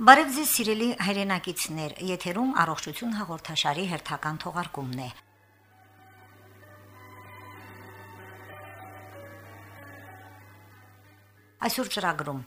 Բարև ձեզ սիրելի հայրենակիցներ, եթերում առողջություն հաղորդաշարի հերթական թողարկումն է։ Այսօր ծրագրում.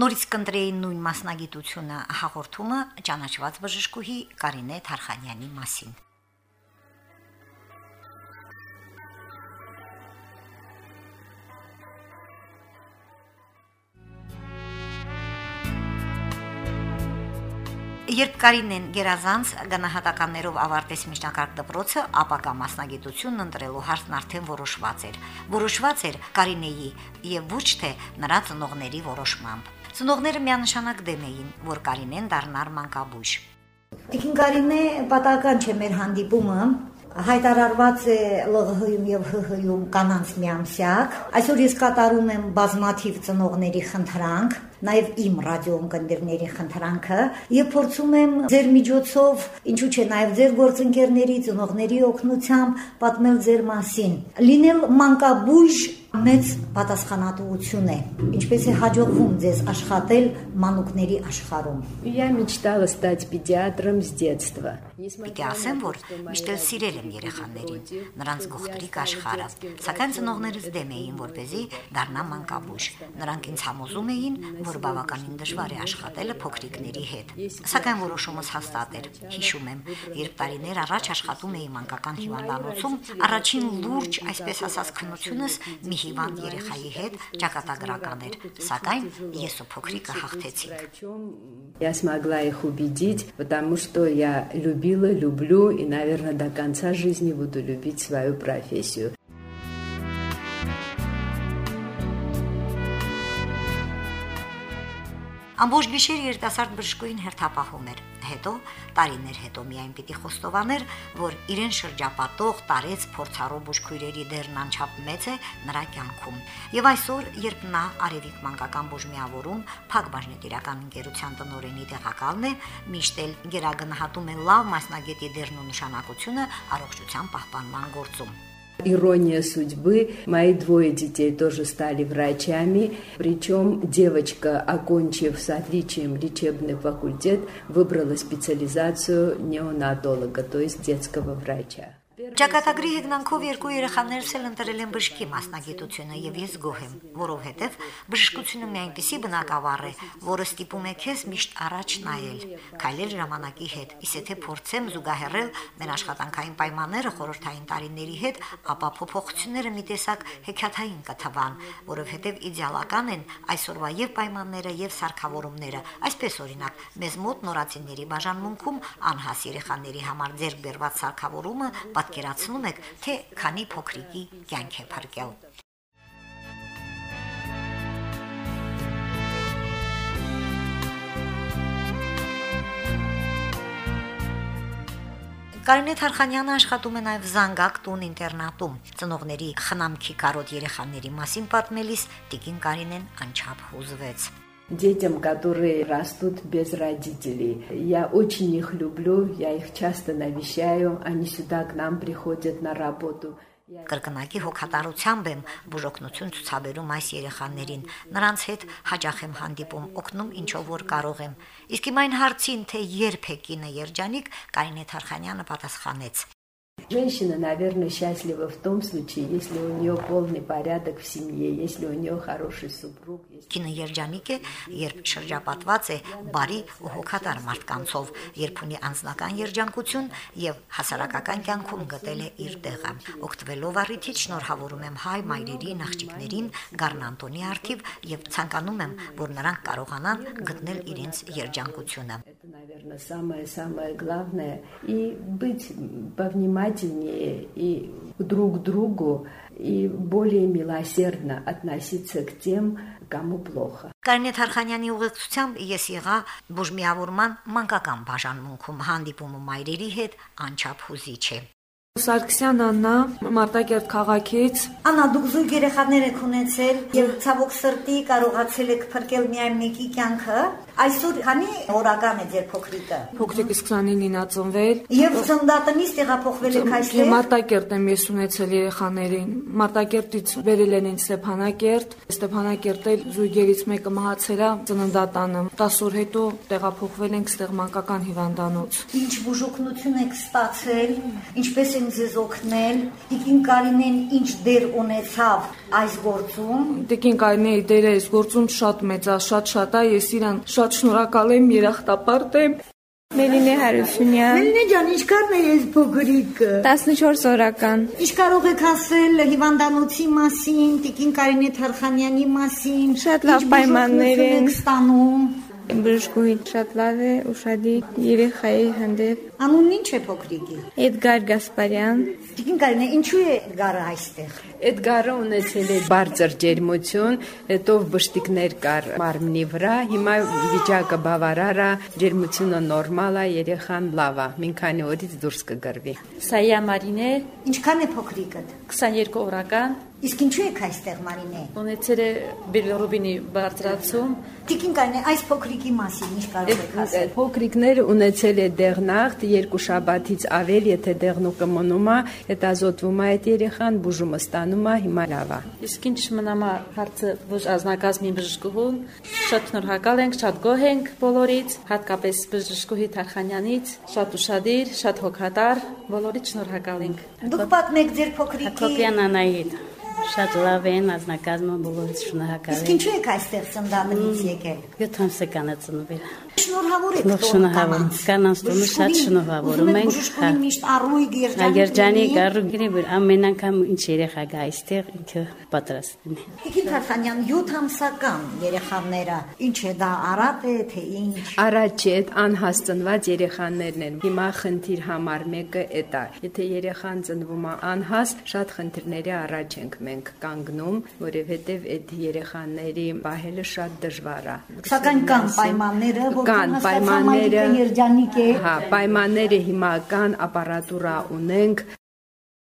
Նորից կընտրեի նույն մասնագիտությունը հաղորդումը ճանաչված բժշկուհի Կարինե Թարխանյանի մասին։ Երբ Կարինեն Գերազանց գնահատականներով ավարտեց միջնակարգ դպրոցը, ապակա մասնագիտությունն ընտրելու հարցն արդեն որոշված էր։ Որոշված էր Կարինեի եւ ոչ թե նրա ծնողների որոշմամբ։ Ծնողները միանշանակ դեմ էին, որ Կարինեն դառնար մանկաբույժ։ Տիկին Կարինե պատահական չէ մեր հանդիպումը, հայտարարված է ԼՂՀ-ում եւ ՀՀ-ում կանանց միամսյակ։ Այսօր ես կատարում եմ բազմաթիվ ծնողների խնդրանք, նաև իմ ռադիոընկերների խնդրանքը եւ փորձում եմ ձեր միջոցով, ինչու՞ չէ, նաև ձեր գործընկերների, ծնողների օգնությամբ պատմել ձեր մասին։ Լինել մանկաբույժ մեծ պատասխանատվություն է։ Ինչպես է հաջողվում ձեզ աշխատել մանուկների աշխարհում։ Я мечтала стать педиатром с детства. Պիտի ասեմ, որ միշտ էլ սիրել եմ երեխաներին, նրանց գողտրիկ աշխարհը, սակայն ծնողներս դեմ էին, որպեսզի դառնամ մանկաբույժ։ Նրանք ինձ համոզում էին, որ բավականին դժվար է աշխատելը փոքրիկների հետ։ Սակայն որոշումս հաստատ էր։ Հիշում եմ, երբ տարիներ առաջ աշխատում էի մանկական հիվանդանոցում, առաջին լուրջ, այսպես ասած, քննությունս մի հիվանդ երեխայի հետ ճակատագրական էր, սակայն ես ու փոքրիկը հաղթեցինք։ Я смогла их убедить, потому что я любила, люблю и, наверное, до конца жизни буду любить свою профессию. Ամբողջ գիշեր երիտասարդ բժշկուին հերթապահում էր։ Հետո տարիներ հետո միայն պիտի խոստովաներ, որ իրեն շրջապատող տարեց փորձառու բուժքույրերի դերն անչափ մեծ է նրա կյանքում։ Եվ այսօր, երբ նա Արևիկ մանկական բուժմիավորում Փակ բաժնետիրական ընկերության տնօրենի տեղակալն է, միշտ էլ գերագնահատում է լավ մասնագետի դերն ու նշանակությունը առողջության պահպանման գործում։ Ирония судьбы. Мои двое детей тоже стали врачами. Причем девочка, окончив с отличием лечебный факультет, выбрала специализацию неонатолога, то есть детского врача. Ճակատագրի հեգնանքով երկու երեխաներս էլ ընտրել են բժշկի մասնագիտությունը եւ ես գոհ եմ, որովհետեւ բժշկությունը մի այնպիսի բնակավար է, որը ստիպում է քեզ միշտ առաջ նայել, քայլել ժամանակի հետ, իսկ եթե փորձեմ զուգահեռել մեր աշխատանքային պայմանները խորհրդային տարիների հետ, ապա փոփոխությունները մի տեսակ հեքիաթային կթվան, որովհետեւ իդեալական են այսօրվա եւ պայմանները եւ սարքավորումները։ Այսպես օրինակ, մեզ մոտ նորացիների բաժանմունքում անհաս երեխաների համար ձեռք բերված սարքավորումը պատկերացնում եք, թե քանի փոքրիկի կյանք է փրկել։ Կարինե Թարխանյանը աշխատում է նաև Զանգակ տուն ինտերնատում։ Ծնողների խնամքի կարոտ երեխաների մասին պատմելիս Տիկին Կարինեն անչափ հուզվեց детям, которые растут без родителей. Я очень их люблю, я их часто навещаю, они сюда к нам приходят на работу. Կրկնակի հոգատարությամբ եմ բուժօգնություն ցուցաբերում այս երեխաներին։ Նրանց հետ հաճախ եմ հանդիպում, օգնում ինչով որ կարող եմ։ Իսկ իմ այն հարցին, թե երբ է կինը երջանիկ, Կարինե Թարխանյանը պատասխանեց. Женщина, наверное, счастлива в том случае, если у нее полный порядок в семье, если у нее хороший супруг. Կինը երջանիկ է, երբ շրջապատված է բարի ու հոգատար մարդկանցով, երբ ունի անձնական երջանկություն եւ հասարակական կյանքում գտել է իր տեղը։ Օգտվելով առիթից շնորհավորում եմ հայ մայրերի նախճիկներին Գառնանտոնի արթիվ եւ ցանկանում եմ, որ նրանք կարողանան գտնել իրենց երջանկությունը։ Это, наверное, самое-самое главное и быть повнимательным внимательнее и друг к другу и более милосердно относиться к тем, կամու плохо։ Կարինե Թարխանյանի ուղեկցությամբ ես եղա բուժմիավորման մանկական բաժանմունքում հանդիպումը մայրերի հետ անչափ հուզիչ է։ Սարգսյան Աննա, Մարտակերտ քաղաքից։ Աննա, դուք զույգ երեխաներ եք ունեցել եւ ցավոք սրտի կարողացել եք փրկել միայն մեկի կյանքը։ Այսօր քանի օրական է ձեր փոքրիկը։ Փոքրիկս 29-ին ա ծնվել։ Եվ ծննդատնից տեղափոխվել եք այստեղ։ Մարտակերտ եմ ես ունեցել երեխաներին։ Մարտակերտից բերել են ինձ Ստեփանակերտ։ Ստեփանակերտել զույգերից մեկը մահացել է ծննդատանը։ 10 օր հետո տեղափոխվել ենք ստեղ մանկական հիվանդանոց։ Ինչ բուժօգնություն եք ստացել, ինչպես են ձեզ օգնել, Տիկին Կարինեն ինչ դեր ունեցավ այս գործում։ Տիկին Կարինեի դերը այս գործում շատ մեծ է, շատ-շատ է։ Ես իրան շատ շնորհակալ եմ, երախտապարտ եմ։ Մելինե Հարությունյան, Մելինե ջան, ինչքան է ես փոքրիկը։ 14 օրական։ Ինչ կարող եք ասել հիվանդանոցի մասին, Տիկին Կարինե Թարխանյանի մասին։ Շատ լավ պայմաններ են։ ստանում։ Բժշկուհի շատ լավ է, ուշադիր երեխայի հանդեպ։ Անունն ինչ է փոքրիկի։ Էդգար Գասպարյան, Տիկին Կարինե, ինչու է գարը այստեղ։ Էդգարը ունեցել է բարձր ջերմություն, հետո բշտիկներ կար մարմնի վրա, հիմա վիճակը բավարար է, ջերմությունը նորմալ է, երեխան լավ է, մի քանի օրից դուրս կգրվի։ Սայա Մարինե, Ինչքան է փոքրիկդ։ 22 օրական, Իսկ ինչու եք այստեղ Մարինե։ ունեցել է բիլիրուբինի բարձրացում, Տիկին Կարինե, այս փոքրիկի մասին ինչ կարող եք ասել։ Փոքրիկները ունեցել է դեղնախտ երկու շաբաթից ավել, եթե դեղնուկը մնում է, հետազոտվում է այդ երեխան, բուժումը ստանում է, հիմա լավ է։ իսկ ինչ մնամա հարցը ոչ ազնագազմի բժշկուհուն, շատ շնորհակալ ենք, շատ գոհ ենք բոլորից, հատկապես բժշկուհի Թարխանյանից, շատ ուշադիր, շատ հոգատար, բոլորից շնորհակալ ենք։ Դուք պատմեք ձեր փոքրիկի։ Հակոբյան Անահիտ շատ լավ են ազնագազմը բոլորից շնորհակալ Իսկ եմ։ ինչու եք այստեղ ծնդանից եկել։ 7 ամսական է ծնվել։ Շնորհավոր եք Լավ շնորհավոր։ Կանանց տոնը շատ շնորհավորում ենք, Բժշկուհին հա։ միշտ առույգ Ագերջանի երջանի։ գարուգրի որ ամեն անգամ ինչ երեխա գա այստեղ ինքը պատրաստն է։ Տիկին Թարխանյան 7 ամսական երեխաները ինչ է դա արատ է թե ինչ։ Առաջ այդ անհասցնված երեխաներն են։ Հիմա խնդիր համար մեկը է։ Եթե երեխան ծնվում է անհաս, շատ խնդիրների առաջ ենք մենք կանգնում, որովհետև այդ երեխաների պահելը շատ դժվար է։ Սակայն կան պայմանները, որ կան պայմանները, երջանիկ է։ Հա, պայմանները հիմա կան, ապարատուրա ունենք,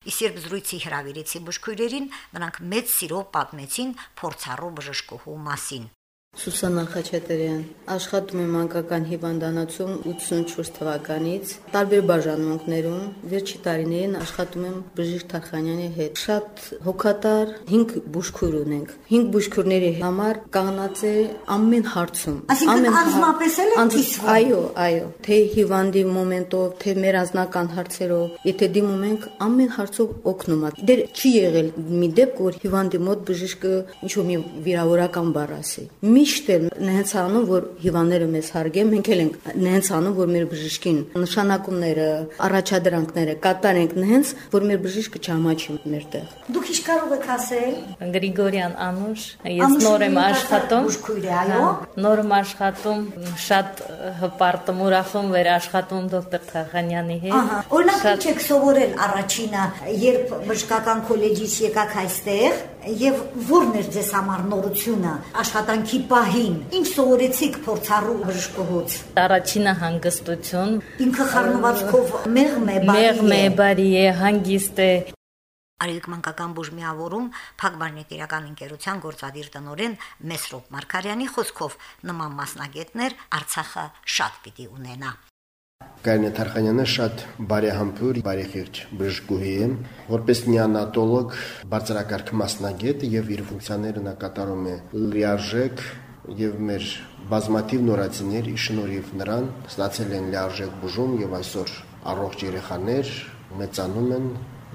Իսկ երբ զրույցի հրավիրեցի բժշկույրերին, նրանք մեծ սիրով պատմեցին փորձառու բժշկուհու մասին։ Սուսանա Խաչատրյան աշխատում եմ մանկական հիվանդանոցում 84 թվականից տարբեր բաժանմունքներում վերջի տարիներին աշխատում եմ բժիշկ Թարխանյանի հետ շատ հոգատար 5 բուժքուր ունենք 5 բուժքուրների համար կանգնած է ամեն հարցում Այսինքն հա- անձնապես էլ անձ- կիսվում։ այո այո թե հիվանդի մոմենտով թե մեր անձնական հարցերով եթե դիմում ենք ամեն հարցով օգնում է դեր չի եղել մի դեպք որ հիվանդի մոտ բժիշկը ինչ որ մի վիրավորական բառ ասի միշտ էլ նենց անում որ հիվանդները մեզ հարգեն մենք էլ ենք նենց անում որ մեր բժիշկին նշանակումները առաջադրանքները կատարենք նենց որ մեր բժիշկը չհամաչի մերտեղ Դուք ինչ կարող եք ասել։ Գրիգորյան Անուշ, ես նոր եմ աշխատում։ այո։ Հա, Նոր եմ աշխատում, շատ հպարտ եմ ուրախում վեր աշխատում դոկտոր Թարխանյանի հետ։ Ահա, օրինակ ինչ եք սովորել առաջինը, երբ բժշկական քոլեջից եկաք այստեղ, եւ ո՞րն էր ձեզ համար նորությունը աշխատանքի պահին։ Ինչ սովորեցիք փորձառու բժշկուհուց։ Առաջինը հանգստություն, Ինքը խառնվածքով մեղմ է, բարի մեղմ է, է։ բարի է, հանգիստ է, Արիք մանկական բուժմիավորում Փակբարնետիրական ընկերության գործադիր տնօրեն Մեսրոպ Մարկարյանի խոսքով նման մասնագետներ Արցախը շատ պիտի ունենա։ Կարինե Թարխանյանը շատ բարեհամբույր, բարեխիղճ բժշկուհի է, որպես նեոնատոլոգ, բարձրակարգ մասնագետ եւ իր ֆունկցիաները նա կատարում է լիարժեք եւ մեր բազմաթիվ նորացիներ ի շնորհիվ նրան ստացել են լիարժեք բուժում եւ այսօր առողջ երեխաներ մեծանում են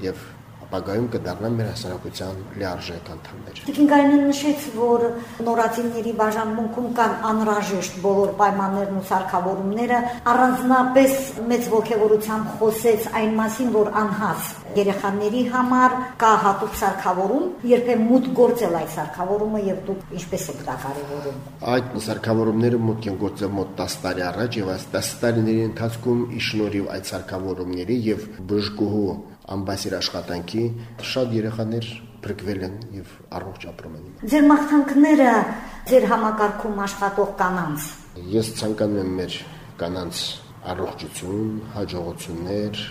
եւ ապագայում կդառնան մեր հասարակության լիարժեք անդամներ։ Տիկին Կարինեն նշեց, որ նորածինների բաժանմունքում կան անհրաժեշտ բոլոր պայմաններն ու սարքավորումները, առանձնապես մեծ ողջավորությամբ խոսեց այն մասին, որ անհաս երեխաների համար կա հատուկ սարքավորում, երբեմն մուտք գործել այդ սարքավորումը եւ դուք ինչպես եք դա կարևորում։ Այդ սարքավորումները մոտ են գործել մոտ 10 տարի առաջ եւ այս 10 տարիների ընթացքում ի շնորհիվ այդ սարքավորումների եւ բժշկուհու ամբասիր աշխատանքի շատ երեխաներ բրկվել են եւ առողջ ապրում են։ Ձեր մաղթանքները ձեր համակարգում աշխատող կանանց Ես ցանկանում եմ մեր կանանց առողջություն, հաջողություններ,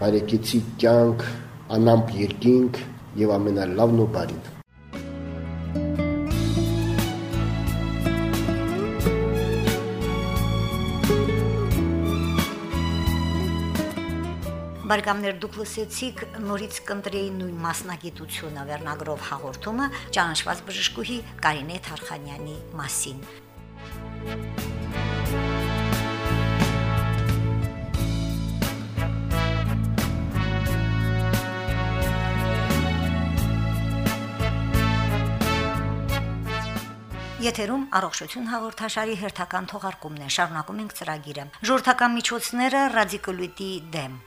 բարեկեցիկ կյանք, անամպ երկինք եւ ամենալավն ու բարին։ Բարգամներ դուք լսեցիք նորից կընտրեի նույն մասնագիտությունը վերնագրով հաղորդումը ճանաչված բժշկուհի Կարինե Թարխանյանի մասին։ Եթերում առողջություն հաղորդաշարի հերթական թողարկումն է։ Շարունակում ենք ծրագիրը։ Ժողովրդական միջոցները ռադիկուլիտի դեմ։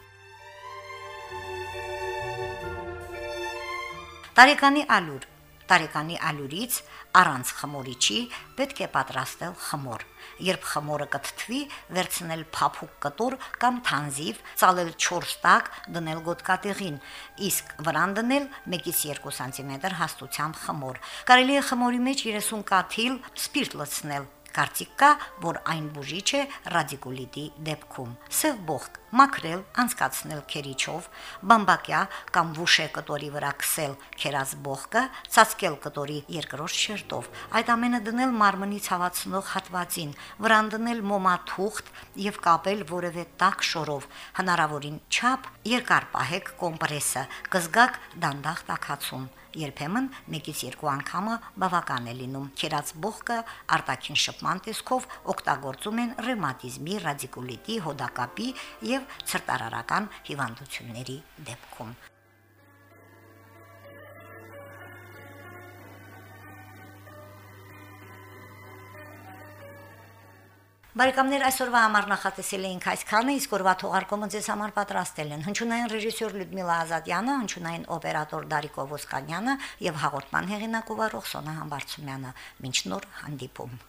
Տարեկանի ալյուր տարեկանի ալյուրից առանց խմորիչի պետք է պատրաստել խմոր։ Երբ խմորը կթթվի, վերցնել փափուկ կտոր կամ թանզիվ, ծալել 4 տակ, դնել գոտկատեղին, իսկ վրան դնել 1-ից 2 սանտիմետր հաստությամբ խմոր։ Կարելի է խմորի մեջ 30 կաթիլ սպիրտ լցնել Կարծիք կա, որ այն բուժիչ է ռադիկուլիտի դեպքում։ Սև բողկ մաքրել, անցկացնել քերիչով, բամբակյա կամ վուշե կտորի վրա քսել քերած բողկը, ծածկել կտորի երկրորդ շերտով։ Այդ ամենը դնել մարմնի ցավացնող հատվածին, վրան դնել մոմաթուղթ եւ կապել որևէ տաք շորով։ Հնարավորին չափ երկար պահեք կոմպրեսը, կզգաք դանդաղ տակացում երբեմն 1-ից 2 անգամը բավական է լինում։ Քերած բողկը արտաքին շփման տեսքով օգտագործում են ռևմատիզմի, ռադիկուլիտի, հոդակապի եւ ցրտարարական հիվանդությունների դեպքում։ Բարեկամներ այսօրվա համար նախատեսել էինք այսքանը, իսկ օրվա թողարկումը ձեզ համար պատրաստել են հնչյունային ռեժիսոր Լյուդմիլա Ազատյանը, հնչյունային օպերատոր Դարիկ Օվոսկանյանը եւ հաղորդման հեղինակ ով Ռոխսոնա Համբարձումյանը։ Մինչ նոր հանդիպում։